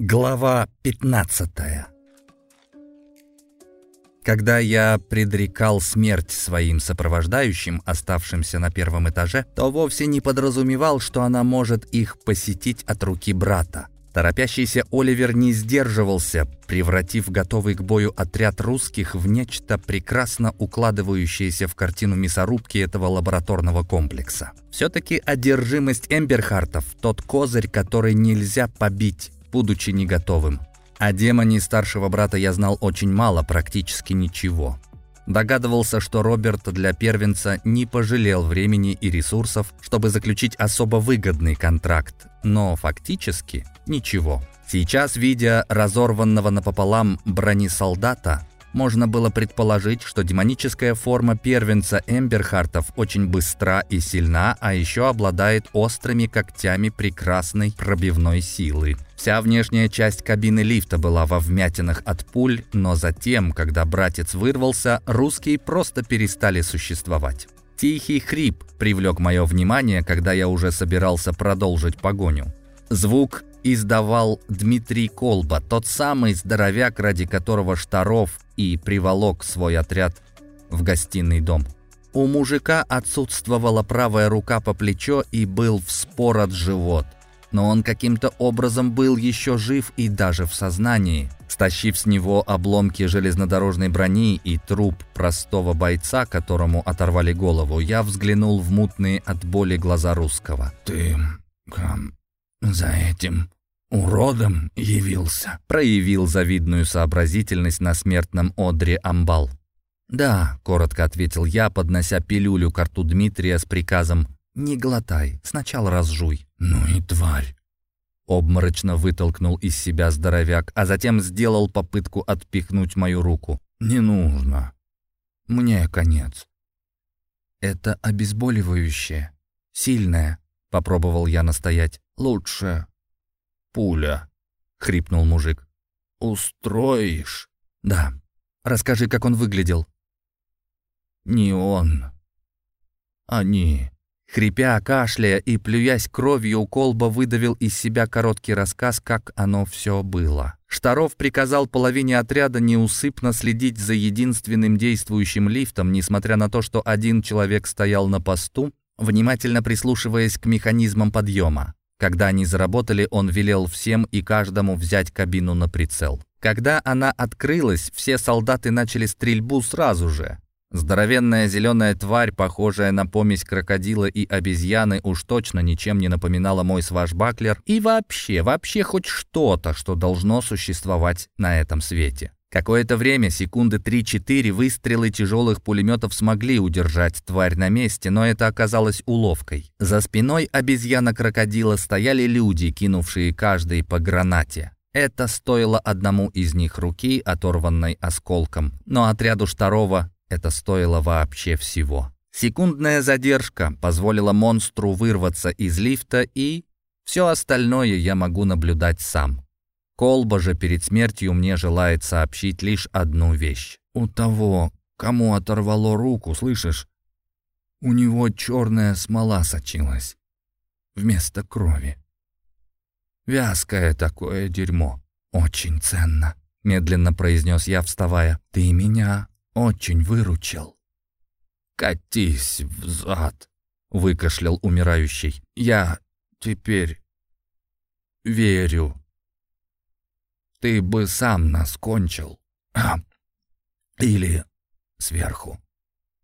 Глава 15 Когда я предрекал смерть своим сопровождающим, оставшимся на первом этаже, то вовсе не подразумевал, что она может их посетить от руки брата. Торопящийся Оливер не сдерживался, превратив готовый к бою отряд русских в нечто прекрасно укладывающееся в картину мясорубки этого лабораторного комплекса. Все-таки одержимость Эмберхартов – тот козырь, который нельзя побить будучи не готовым. О демоне старшего брата я знал очень мало, практически ничего. Догадывался, что Роберт для первенца не пожалел времени и ресурсов, чтобы заключить особо выгодный контракт, но фактически ничего. Сейчас, видя разорванного напополам бронесолдата, можно было предположить, что демоническая форма первенца Эмберхартов очень быстра и сильна, а еще обладает острыми когтями прекрасной пробивной силы. Вся внешняя часть кабины лифта была во вмятинах от пуль, но затем, когда братец вырвался, русские просто перестали существовать. Тихий хрип привлек мое внимание, когда я уже собирался продолжить погоню. Звук издавал Дмитрий Колба, тот самый здоровяк, ради которого Штаров и приволок свой отряд в гостиный дом. У мужика отсутствовала правая рука по плечо и был вспорот живот. Но он каким-то образом был еще жив и даже в сознании. Стащив с него обломки железнодорожной брони и труп простого бойца, которому оторвали голову, я взглянул в мутные от боли глаза русского. «Ты... за этим уродом явился?» Проявил завидную сообразительность на смертном одре Амбал. «Да», — коротко ответил я, поднося пилюлю к рту Дмитрия с приказом «Не глотай, сначала разжуй». «Ну и тварь!» Обморочно вытолкнул из себя здоровяк, а затем сделал попытку отпихнуть мою руку. «Не нужно. Мне конец». «Это обезболивающее. Сильное», — попробовал я настоять. «Лучше пуля», — хрипнул мужик. «Устроишь?» «Да. Расскажи, как он выглядел». «Не он. Они». Хрипя, кашляя и плюясь кровью, Колба выдавил из себя короткий рассказ, как оно все было. Штаров приказал половине отряда неусыпно следить за единственным действующим лифтом, несмотря на то, что один человек стоял на посту, внимательно прислушиваясь к механизмам подъема. Когда они заработали, он велел всем и каждому взять кабину на прицел. Когда она открылась, все солдаты начали стрельбу сразу же. Здоровенная зеленая тварь, похожая на помесь крокодила и обезьяны, уж точно ничем не напоминала мой свашбаклер и вообще, вообще хоть что-то, что должно существовать на этом свете. Какое-то время, секунды 3-4, выстрелы тяжелых пулеметов смогли удержать тварь на месте, но это оказалось уловкой. За спиной обезьяна-крокодила стояли люди, кинувшие каждый по гранате. Это стоило одному из них руки, оторванной осколком, но отряду Штарова это стоило вообще всего. Секундная задержка позволила монстру вырваться из лифта, и все остальное я могу наблюдать сам. Колба же перед смертью мне желает сообщить лишь одну вещь. «У того, кому оторвало руку, слышишь? У него черная смола сочилась. Вместо крови. Вязкое такое дерьмо. Очень ценно», — медленно произнес я, вставая. «Ты меня очень выручил». «Катись взад», — выкашлял умирающий. «Я теперь верю ты бы сам нас кончил. А, или сверху.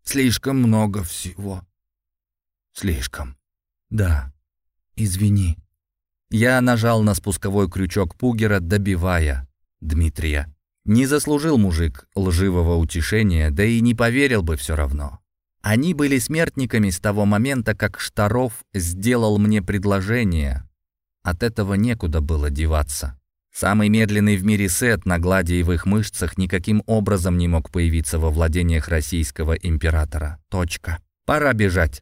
Слишком много всего. Слишком. Да. Извини. Я нажал на спусковой крючок Пугера, добивая Дмитрия. Не заслужил мужик лживого утешения, да и не поверил бы все равно. Они были смертниками с того момента, как Штаров сделал мне предложение. От этого некуда было деваться. Самый медленный в мире сет на гладиевых мышцах никаким образом не мог появиться во владениях российского императора. Точка. Пора бежать.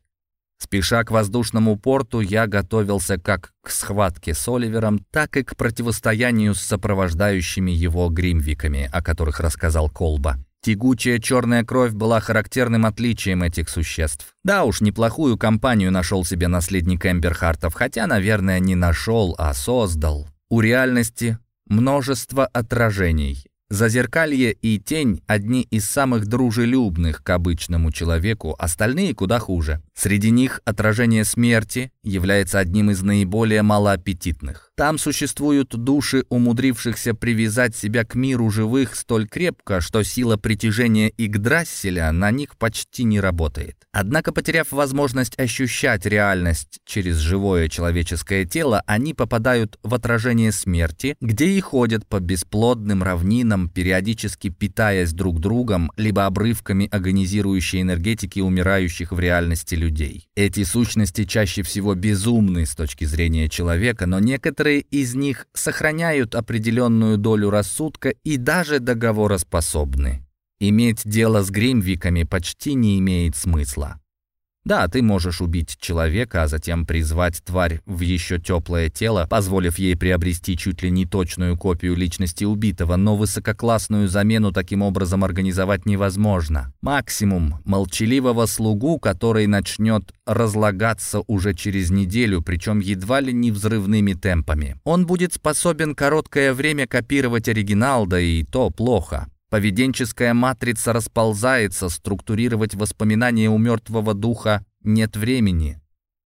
Спеша к воздушному порту, я готовился как к схватке с Оливером, так и к противостоянию с сопровождающими его гримвиками, о которых рассказал Колба. Тягучая черная кровь была характерным отличием этих существ. Да уж, неплохую компанию нашел себе наследник Эмберхартов, хотя, наверное, не нашел, а создал. У реальности Множество отражений. Зазеркалье и тень – одни из самых дружелюбных к обычному человеку, остальные куда хуже. Среди них отражение смерти является одним из наиболее малоаппетитных. Там существуют души, умудрившихся привязать себя к миру живых столь крепко, что сила притяжения Игдрасселя на них почти не работает. Однако, потеряв возможность ощущать реальность через живое человеческое тело, они попадают в отражение смерти, где и ходят по бесплодным равнинам, периодически питаясь друг другом, либо обрывками агонизирующей энергетики умирающих в реальности людей. Эти сущности чаще всего безумны с точки зрения человека, но некоторые из них сохраняют определенную долю рассудка и даже договороспособны. Иметь дело с гримвиками почти не имеет смысла. Да, ты можешь убить человека, а затем призвать тварь в еще теплое тело, позволив ей приобрести чуть ли не точную копию личности убитого, но высококлассную замену таким образом организовать невозможно. Максимум молчаливого слугу, который начнет разлагаться уже через неделю, причем едва ли не взрывными темпами. Он будет способен короткое время копировать оригинал, да и то плохо. Поведенческая матрица расползается, структурировать воспоминания у мертвого духа нет времени.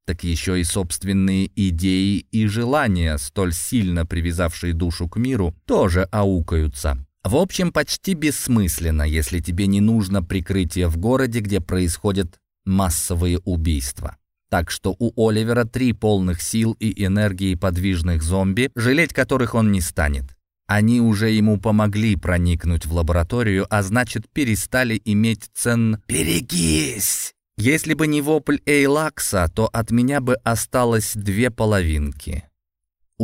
Так еще и собственные идеи и желания, столь сильно привязавшие душу к миру, тоже аукаются. В общем, почти бессмысленно, если тебе не нужно прикрытие в городе, где происходят массовые убийства. Так что у Оливера три полных сил и энергии подвижных зомби, жалеть которых он не станет. Они уже ему помогли проникнуть в лабораторию, а значит, перестали иметь цен «Берегись!». Если бы не вопль Эйлакса, то от меня бы осталось две половинки.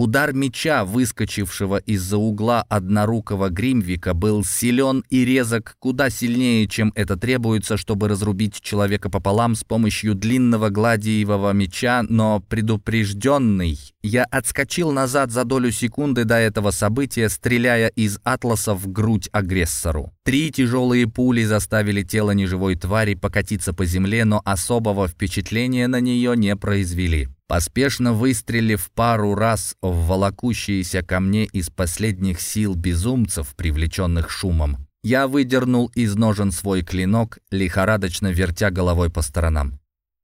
Удар меча, выскочившего из-за угла однорукого Гримвика, был силен и резок куда сильнее, чем это требуется, чтобы разрубить человека пополам с помощью длинного гладиевого меча, но предупрежденный, я отскочил назад за долю секунды до этого события, стреляя из атласа в грудь агрессору. Три тяжелые пули заставили тело неживой твари покатиться по земле, но особого впечатления на нее не произвели. Поспешно выстрелив пару раз в волокущиеся ко мне из последних сил безумцев, привлеченных шумом, я выдернул из ножен свой клинок, лихорадочно вертя головой по сторонам.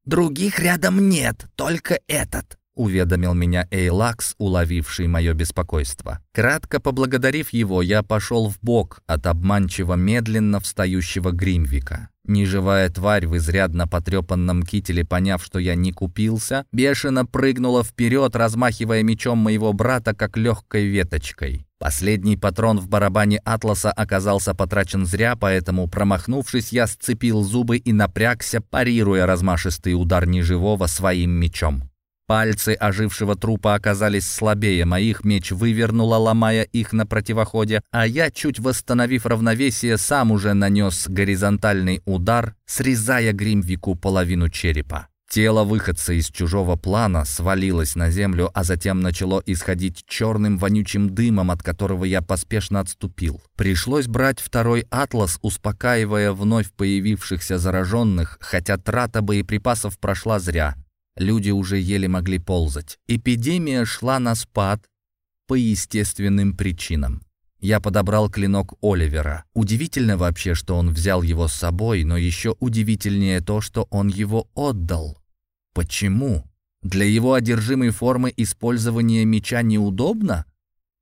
«Других рядом нет, только этот», — уведомил меня Эйлакс, уловивший мое беспокойство. Кратко поблагодарив его, я пошел в бок от обманчиво медленно встающего Гримвика. Неживая тварь в изрядно потрепанном кителе, поняв, что я не купился, бешено прыгнула вперед, размахивая мечом моего брата, как легкой веточкой. Последний патрон в барабане Атласа оказался потрачен зря, поэтому, промахнувшись, я сцепил зубы и напрягся, парируя размашистый удар неживого своим мечом. Пальцы ожившего трупа оказались слабее моих, меч вывернула, ломая их на противоходе, а я, чуть восстановив равновесие, сам уже нанес горизонтальный удар, срезая Гримвику половину черепа. Тело выходца из чужого плана свалилось на землю, а затем начало исходить черным вонючим дымом, от которого я поспешно отступил. Пришлось брать второй «Атлас», успокаивая вновь появившихся зараженных, хотя трата боеприпасов прошла зря. Люди уже еле могли ползать. Эпидемия шла на спад по естественным причинам. Я подобрал клинок Оливера. Удивительно вообще, что он взял его с собой, но еще удивительнее то, что он его отдал. Почему? Для его одержимой формы использование меча неудобно?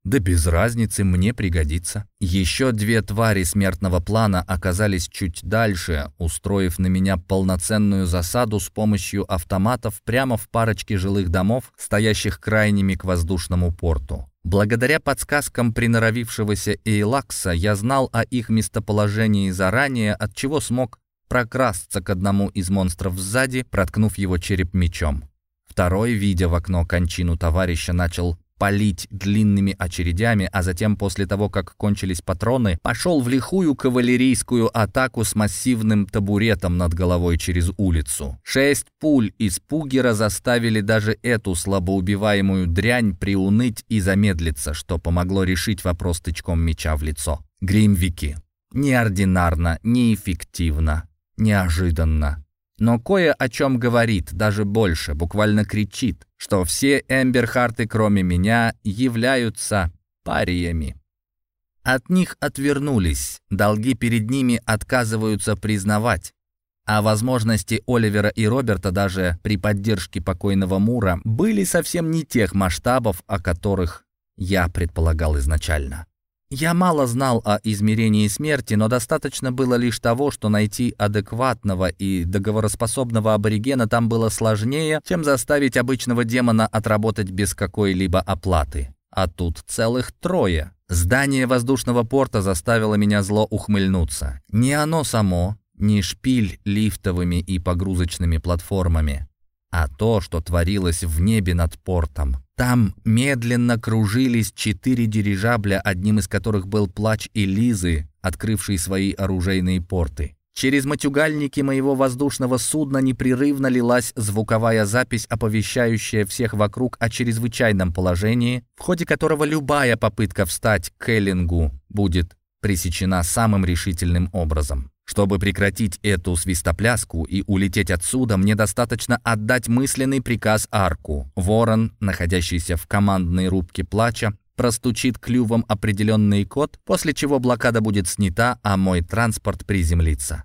Да без разницы, мне пригодится. Еще две твари смертного плана оказались чуть дальше, устроив на меня полноценную засаду с помощью автоматов прямо в парочке жилых домов, стоящих крайними к воздушному порту. Благодаря подсказкам приноровившегося Эйлакса я знал о их местоположении заранее, от чего смог прокрасться к одному из монстров сзади, проткнув его череп мечом. Второй, видя в окно кончину товарища, начал палить длинными очередями, а затем, после того, как кончились патроны, пошел в лихую кавалерийскую атаку с массивным табуретом над головой через улицу. Шесть пуль из пугера заставили даже эту слабоубиваемую дрянь приуныть и замедлиться, что помогло решить вопрос тычком меча в лицо. Гримвики. Неординарно, неэффективно, неожиданно но кое о чем говорит, даже больше, буквально кричит, что все Эмберхарты, кроме меня, являются париями. От них отвернулись, долги перед ними отказываются признавать. А возможности Оливера и Роберта даже при поддержке покойного Мура были совсем не тех масштабов, о которых я предполагал изначально. Я мало знал о измерении смерти, но достаточно было лишь того, что найти адекватного и договороспособного аборигена там было сложнее, чем заставить обычного демона отработать без какой-либо оплаты. А тут целых трое. Здание воздушного порта заставило меня зло ухмыльнуться. Не оно само, не шпиль лифтовыми и погрузочными платформами, а то, что творилось в небе над портом. Там медленно кружились четыре дирижабля, одним из которых был плач Элизы, открывший свои оружейные порты. Через матюгальники моего воздушного судна непрерывно лилась звуковая запись, оповещающая всех вокруг о чрезвычайном положении, в ходе которого любая попытка встать к Эллингу будет пресечена самым решительным образом. Чтобы прекратить эту свистопляску и улететь отсюда, мне достаточно отдать мысленный приказ Арку. Ворон, находящийся в командной рубке плача, простучит клювом определенный код, после чего блокада будет снята, а мой транспорт приземлится.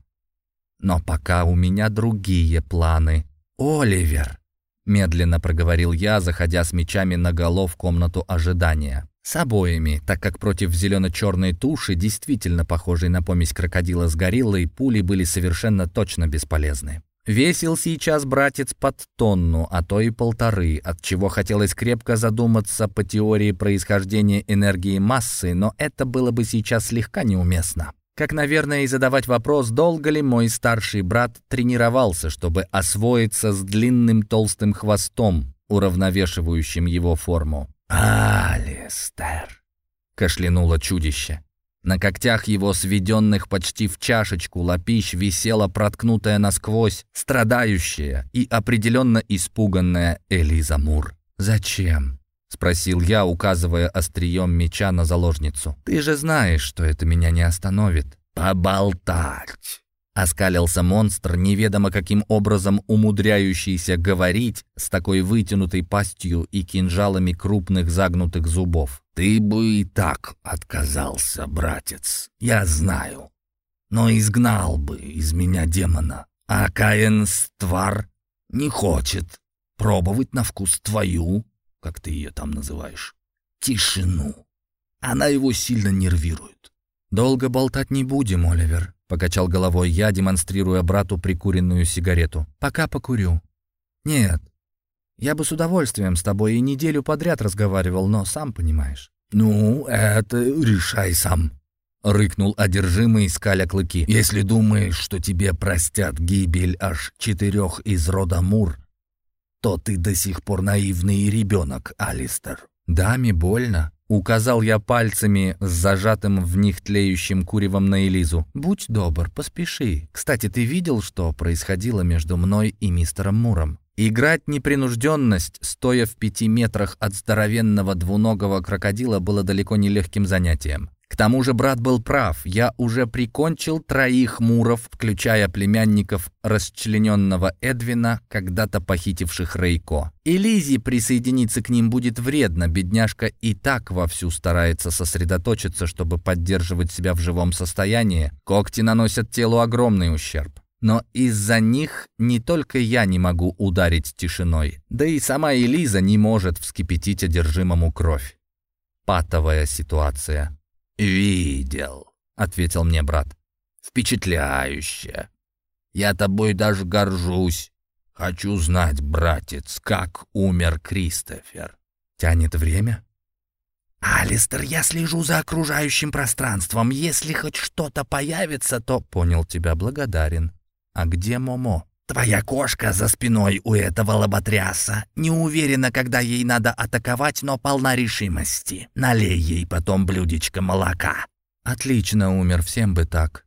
Но пока у меня другие планы. «Оливер!» — медленно проговорил я, заходя с мечами наголо в комнату ожидания. С обоими, так как против зелено-черной туши, действительно похожей на помесь крокодила с гориллой, пули были совершенно точно бесполезны. Весил сейчас братец под тонну, а то и полторы, от чего хотелось крепко задуматься по теории происхождения энергии массы, но это было бы сейчас слегка неуместно. Как, наверное, и задавать вопрос, долго ли мой старший брат тренировался, чтобы освоиться с длинным толстым хвостом, уравновешивающим его форму. «Алистер!» — кашлянуло чудище. На когтях его, сведенных почти в чашечку, лапищ висела проткнутая насквозь, страдающая и определенно испуганная Элиза Мур. «Зачем?» — спросил я, указывая острием меча на заложницу. «Ты же знаешь, что это меня не остановит». «Поболтать!» Оскалился монстр, неведомо каким образом умудряющийся говорить с такой вытянутой пастью и кинжалами крупных загнутых зубов. «Ты бы и так отказался, братец, я знаю. Но изгнал бы из меня демона. А Каин Ствар не хочет пробовать на вкус твою, как ты ее там называешь, тишину. Она его сильно нервирует. Долго болтать не будем, Оливер. Покачал головой я, демонстрируя брату прикуренную сигарету. «Пока покурю». «Нет, я бы с удовольствием с тобой и неделю подряд разговаривал, но сам понимаешь». «Ну, это решай сам», — рыкнул одержимый, скаля клыки. «Если думаешь, что тебе простят гибель аж четырех из рода Мур, то ты до сих пор наивный ребенок, Алистер». «Даме больно», Указал я пальцами с зажатым в них тлеющим куревом на Элизу. «Будь добр, поспеши. Кстати, ты видел, что происходило между мной и мистером Муром?» Играть непринужденность, стоя в пяти метрах от здоровенного двуногого крокодила, было далеко не легким занятием. К тому же брат был прав, я уже прикончил троих муров, включая племянников расчлененного Эдвина, когда-то похитивших Рейко. И Лизи присоединиться к ним будет вредно, бедняжка и так вовсю старается сосредоточиться, чтобы поддерживать себя в живом состоянии. Когти наносят телу огромный ущерб. Но из-за них не только я не могу ударить тишиной, да и сама Элиза не может вскипятить одержимому кровь. Патовая ситуация. «Видел», — ответил мне брат. «Впечатляюще. Я тобой даже горжусь. Хочу знать, братец, как умер Кристофер». «Тянет время?» «Алистер, я слежу за окружающим пространством. Если хоть что-то появится, то...» «Понял тебя, благодарен. А где Момо?» «Твоя кошка за спиной у этого лоботряса. Не уверена, когда ей надо атаковать, но полна решимости. Налей ей потом блюдечко молока». «Отлично умер, всем бы так».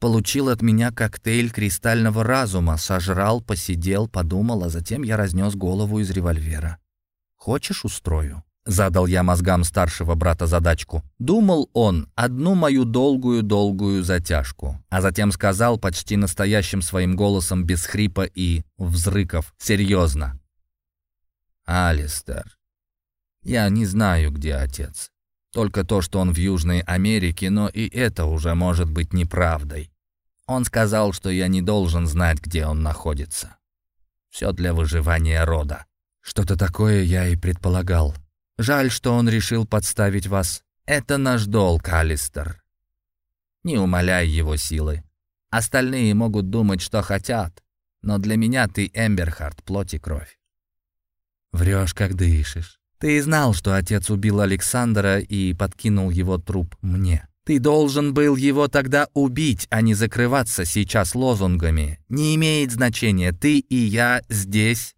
Получил от меня коктейль кристального разума, сожрал, посидел, подумал, а затем я разнес голову из револьвера. «Хочешь, устрою?» Задал я мозгам старшего брата задачку. Думал он одну мою долгую-долгую затяжку, а затем сказал почти настоящим своим голосом без хрипа и взрыков. Серьезно. «Алистер, я не знаю, где отец. Только то, что он в Южной Америке, но и это уже может быть неправдой. Он сказал, что я не должен знать, где он находится. Все для выживания рода. Что-то такое я и предполагал. Жаль, что он решил подставить вас. Это наш долг, Алистер. Не умоляй его силы. Остальные могут думать, что хотят, но для меня ты Эмберхард, плоть и кровь. Врешь, как дышишь. Ты знал, что отец убил Александра и подкинул его труп мне. Ты должен был его тогда убить, а не закрываться сейчас лозунгами. Не имеет значения, ты и я здесь.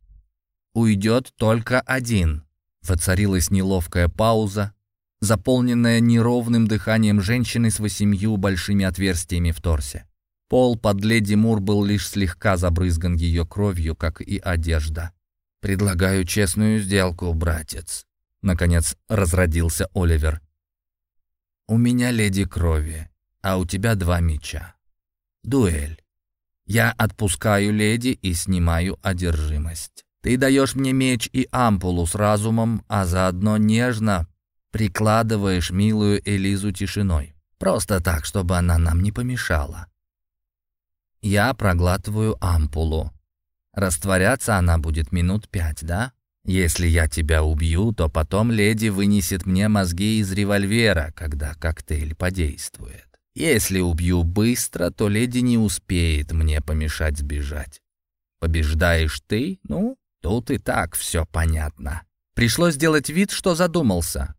Уйдет только один. Воцарилась неловкая пауза, заполненная неровным дыханием женщины с восемью большими отверстиями в торсе. Пол под леди Мур был лишь слегка забрызган ее кровью, как и одежда. «Предлагаю честную сделку, братец», — наконец разродился Оливер. «У меня леди крови, а у тебя два меча. Дуэль. Я отпускаю леди и снимаю одержимость. Ты даешь мне меч и ампулу с разумом, а заодно нежно прикладываешь милую Элизу тишиной. Просто так, чтобы она нам не помешала. Я проглатываю ампулу. Растворяться она будет минут пять, да? Если я тебя убью, то потом леди вынесет мне мозги из револьвера, когда коктейль подействует. Если убью быстро, то леди не успеет мне помешать сбежать. Побеждаешь ты? Ну, тут и так все понятно. Пришлось сделать вид, что задумался.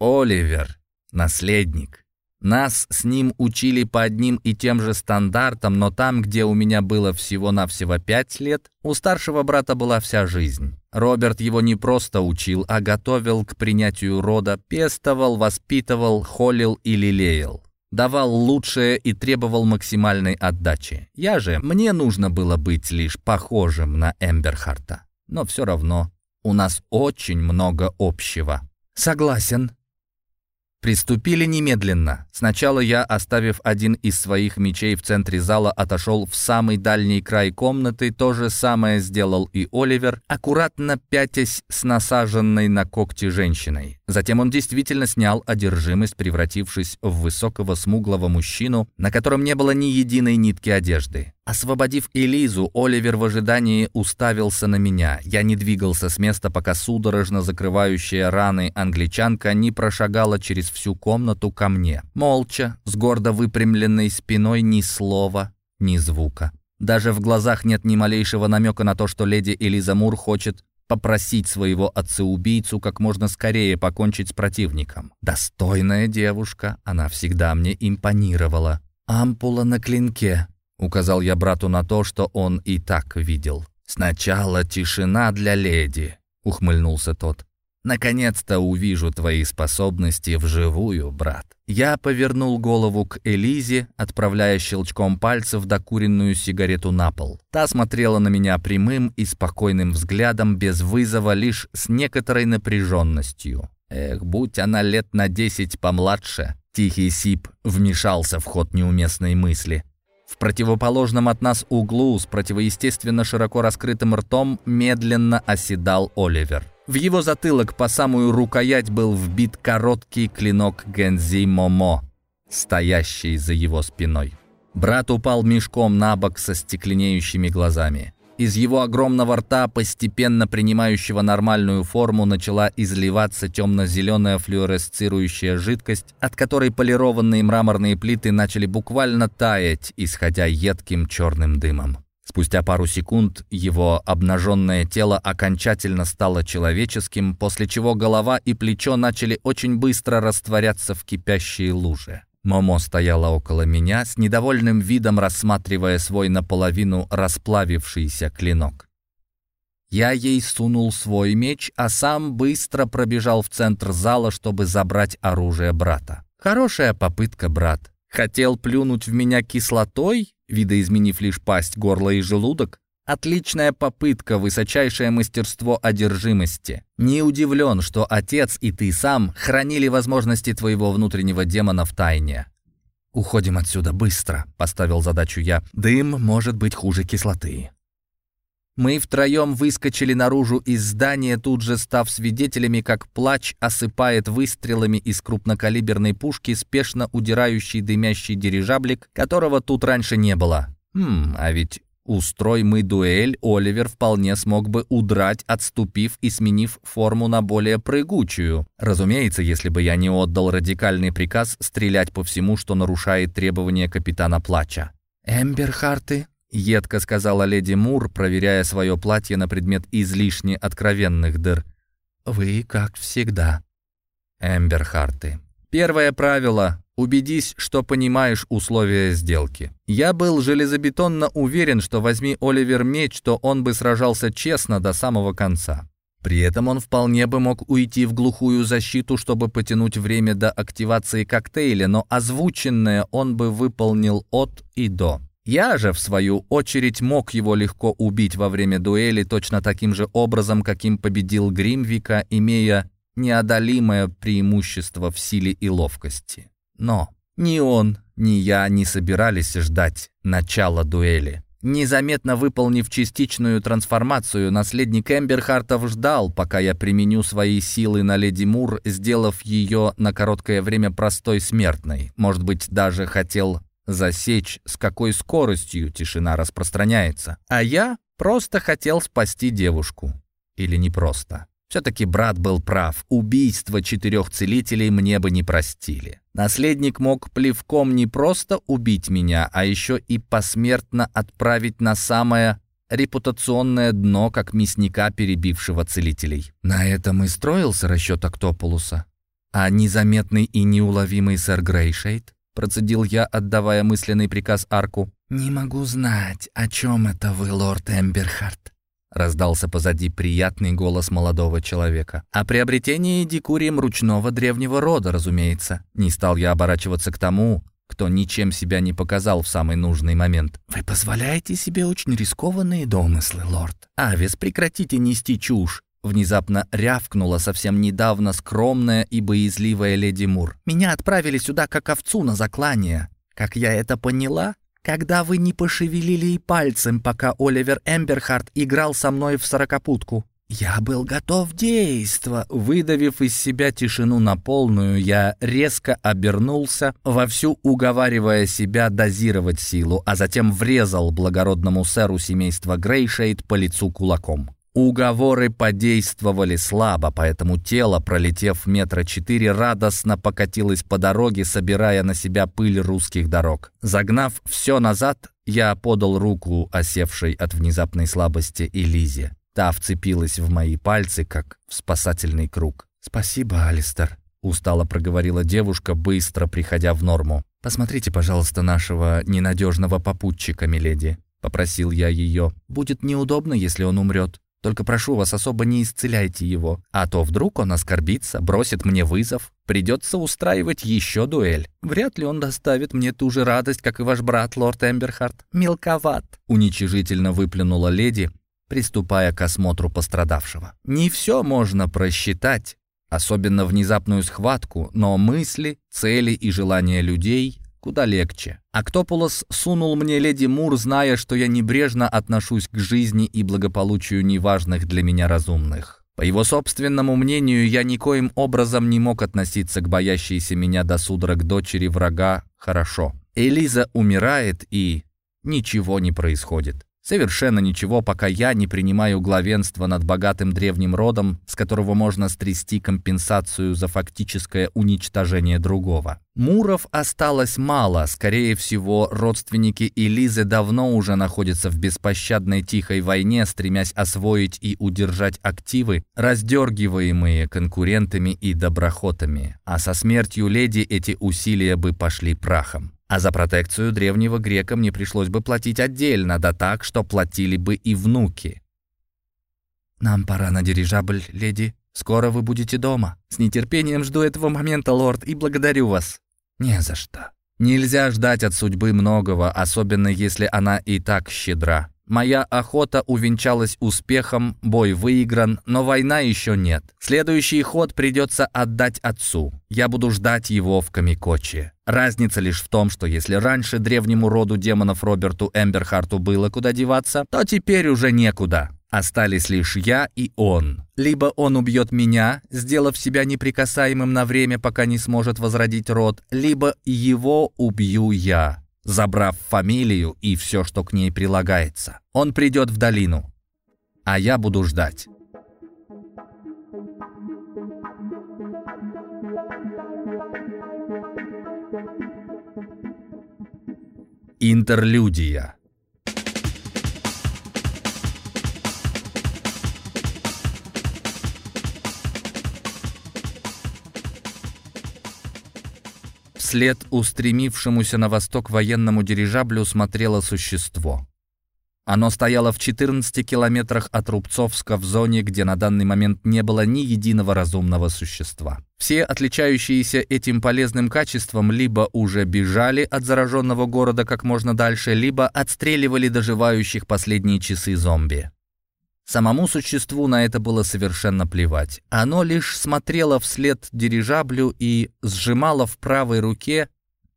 Оливер, наследник. Нас с ним учили по одним и тем же стандартам, но там, где у меня было всего-навсего пять лет, у старшего брата была вся жизнь. Роберт его не просто учил, а готовил к принятию рода, пестовал, воспитывал, холил и лелеял. Давал лучшее и требовал максимальной отдачи. Я же, мне нужно было быть лишь похожим на Эмберхарта. Но все равно у нас очень много общего. «Согласен», Приступили немедленно. Сначала я, оставив один из своих мечей в центре зала, отошел в самый дальний край комнаты. То же самое сделал и Оливер, аккуратно пятясь с насаженной на когти женщиной. Затем он действительно снял одержимость, превратившись в высокого смуглого мужчину, на котором не было ни единой нитки одежды. Освободив Элизу, Оливер в ожидании уставился на меня. Я не двигался с места, пока судорожно закрывающая раны англичанка не прошагала через всю комнату ко мне. Молча, с гордо выпрямленной спиной ни слова, ни звука. Даже в глазах нет ни малейшего намека на то, что леди Элиза Мур хочет попросить своего отца-убийцу как можно скорее покончить с противником. Достойная девушка, она всегда мне импонировала. Ампула на клинке, Указал я брату на то, что он и так видел. «Сначала тишина для леди», — ухмыльнулся тот. «Наконец-то увижу твои способности вживую, брат». Я повернул голову к Элизе, отправляя щелчком пальцев докуренную сигарету на пол. Та смотрела на меня прямым и спокойным взглядом, без вызова, лишь с некоторой напряженностью. Эх, будь она лет на десять помладше. Тихий сип вмешался в ход неуместной мысли. В противоположном от нас углу с противоестественно широко раскрытым ртом медленно оседал Оливер. В его затылок по самую рукоять был вбит короткий клинок Гензи Момо, стоящий за его спиной. Брат упал мешком на бок со стекленеющими глазами. Из его огромного рта, постепенно принимающего нормальную форму, начала изливаться темно-зеленая флюоресцирующая жидкость, от которой полированные мраморные плиты начали буквально таять, исходя едким черным дымом. Спустя пару секунд его обнаженное тело окончательно стало человеческим, после чего голова и плечо начали очень быстро растворяться в кипящей луже. Момо стояла около меня, с недовольным видом рассматривая свой наполовину расплавившийся клинок. Я ей сунул свой меч, а сам быстро пробежал в центр зала, чтобы забрать оружие брата. Хорошая попытка, брат. Хотел плюнуть в меня кислотой, видоизменив лишь пасть, горло и желудок? Отличная попытка, высочайшее мастерство одержимости. Не удивлен, что отец и ты сам хранили возможности твоего внутреннего демона в тайне. «Уходим отсюда быстро», — поставил задачу я. «Дым может быть хуже кислоты». Мы втроем выскочили наружу из здания, тут же став свидетелями, как плач осыпает выстрелами из крупнокалиберной пушки спешно удирающий дымящий дирижаблик, которого тут раньше не было. Хм, а ведь Устрой мы дуэль, Оливер вполне смог бы удрать, отступив и сменив форму на более прыгучую. Разумеется, если бы я не отдал радикальный приказ стрелять по всему, что нарушает требования капитана Плача. «Эмберхарты», — едко сказала леди Мур, проверяя свое платье на предмет излишне откровенных дыр. «Вы, как всегда». Эмберхарты. Первое правило Убедись, что понимаешь условия сделки. Я был железобетонно уверен, что возьми Оливер меч, то он бы сражался честно до самого конца. При этом он вполне бы мог уйти в глухую защиту, чтобы потянуть время до активации коктейля, но озвученное он бы выполнил от и до. Я же, в свою очередь, мог его легко убить во время дуэли точно таким же образом, каким победил Гримвика, имея неодолимое преимущество в силе и ловкости. Но ни он, ни я не собирались ждать начала дуэли. Незаметно выполнив частичную трансформацию, наследник Эмберхартов ждал, пока я применю свои силы на леди Мур, сделав ее на короткое время простой смертной. Может быть, даже хотел засечь, с какой скоростью тишина распространяется. А я просто хотел спасти девушку. Или не просто. Все-таки брат был прав. Убийство четырех целителей мне бы не простили. Наследник мог плевком не просто убить меня, а еще и посмертно отправить на самое репутационное дно, как мясника, перебившего целителей. На этом и строился расчет Октопулуса. А незаметный и неуловимый сэр Грейшейд? Процедил я, отдавая мысленный приказ Арку. «Не могу знать, о чем это вы, лорд Эмберхарт. Раздался позади приятный голос молодого человека. «О приобретении дикурием ручного древнего рода, разумеется. Не стал я оборачиваться к тому, кто ничем себя не показал в самый нужный момент. «Вы позволяете себе очень рискованные домыслы, лорд. Авис, прекратите нести чушь!» Внезапно рявкнула совсем недавно скромная и боязливая леди Мур. «Меня отправили сюда как овцу на заклание. Как я это поняла, когда вы не пошевелили и пальцем, пока Оливер Эмберхарт играл со мной в сорокопутку. Я был готов действовать. Выдавив из себя тишину на полную, я резко обернулся, вовсю уговаривая себя дозировать силу, а затем врезал благородному сэру семейства Грейшейд по лицу кулаком. Уговоры подействовали слабо, поэтому тело, пролетев метра четыре, радостно покатилось по дороге, собирая на себя пыль русских дорог. Загнав все назад, я подал руку осевшей от внезапной слабости Элизе. Та вцепилась в мои пальцы, как в спасательный круг. «Спасибо, Алистер», — устало проговорила девушка, быстро приходя в норму. «Посмотрите, пожалуйста, нашего ненадежного попутчика, миледи», — попросил я ее. «Будет неудобно, если он умрет. Только прошу вас, особо не исцеляйте его, а то вдруг он оскорбится, бросит мне вызов. Придется устраивать еще дуэль. Вряд ли он доставит мне ту же радость, как и ваш брат, лорд Эмберхарт. Мелковат!» Уничижительно выплюнула леди, приступая к осмотру пострадавшего. «Не все можно просчитать, особенно внезапную схватку, но мысли, цели и желания людей куда легче. Актопулос сунул мне леди Мур, зная, что я небрежно отношусь к жизни и благополучию неважных для меня разумных. По его собственному мнению, я никоим образом не мог относиться к боящейся меня до судорог дочери врага хорошо. Элиза умирает, и ничего не происходит. Совершенно ничего, пока я не принимаю главенство над богатым древним родом, с которого можно стрясти компенсацию за фактическое уничтожение другого. Муров осталось мало, скорее всего, родственники Элизы давно уже находятся в беспощадной тихой войне, стремясь освоить и удержать активы, раздергиваемые конкурентами и доброхотами. А со смертью леди эти усилия бы пошли прахом. А за протекцию древнего грека мне пришлось бы платить отдельно, да так, что платили бы и внуки. «Нам пора на дирижабль, леди. Скоро вы будете дома. С нетерпением жду этого момента, лорд, и благодарю вас». «Не за что. Нельзя ждать от судьбы многого, особенно если она и так щедра. Моя охота увенчалась успехом, бой выигран, но война еще нет. Следующий ход придется отдать отцу. Я буду ждать его в Камикоче. Разница лишь в том, что если раньше древнему роду демонов Роберту Эмберхарту было куда деваться, то теперь уже некуда. Остались лишь я и он. Либо он убьет меня, сделав себя неприкасаемым на время, пока не сможет возродить род, либо его убью я, забрав фамилию и все, что к ней прилагается. Он придет в долину, а я буду ждать. Интерлюдия Вслед устремившемуся на восток военному дирижаблю смотрело существо. Оно стояло в 14 километрах от Рубцовска в зоне, где на данный момент не было ни единого разумного существа. Все отличающиеся этим полезным качеством либо уже бежали от зараженного города как можно дальше, либо отстреливали доживающих последние часы зомби. Самому существу на это было совершенно плевать. Оно лишь смотрело вслед дирижаблю и сжимало в правой руке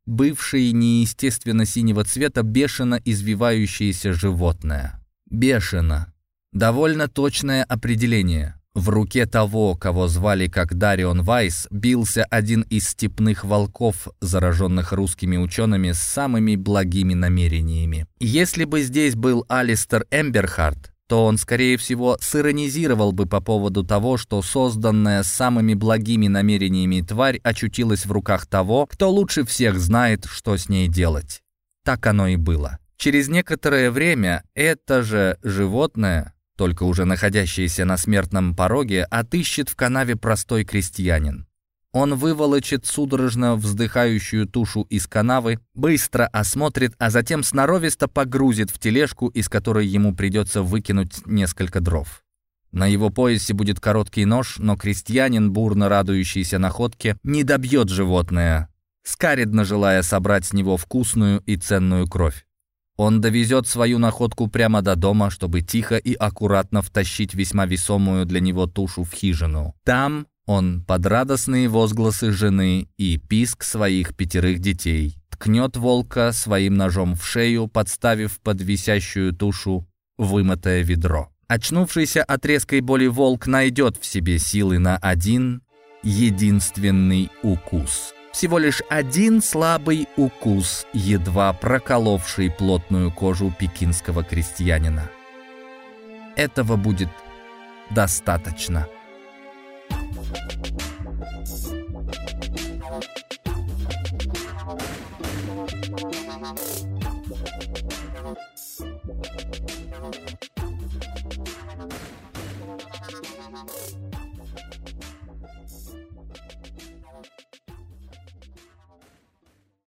бывшее неестественно синего цвета бешено извивающееся животное. Бешено. Довольно точное определение. В руке того, кого звали как Дарион Вайс, бился один из степных волков, зараженных русскими учеными с самыми благими намерениями. Если бы здесь был Алистер Эмберхарт, то он, скорее всего, сиронизировал бы по поводу того, что созданная самыми благими намерениями тварь очутилась в руках того, кто лучше всех знает, что с ней делать. Так оно и было. Через некоторое время это же животное, только уже находящееся на смертном пороге, отыщет в канаве простой крестьянин. Он выволочит судорожно вздыхающую тушу из канавы, быстро осмотрит, а затем сноровисто погрузит в тележку, из которой ему придется выкинуть несколько дров. На его поясе будет короткий нож, но крестьянин, бурно радующийся находке, не добьет животное, скаридно желая собрать с него вкусную и ценную кровь. Он довезет свою находку прямо до дома, чтобы тихо и аккуратно втащить весьма весомую для него тушу в хижину. Там он под радостные возгласы жены и писк своих пятерых детей ткнет волка своим ножом в шею, подставив под висящую тушу вымытое ведро. Очнувшийся от резкой боли волк найдет в себе силы на один единственный укус. Всего лишь один слабый укус, едва проколовший плотную кожу пекинского крестьянина. Этого будет достаточно. Thank you.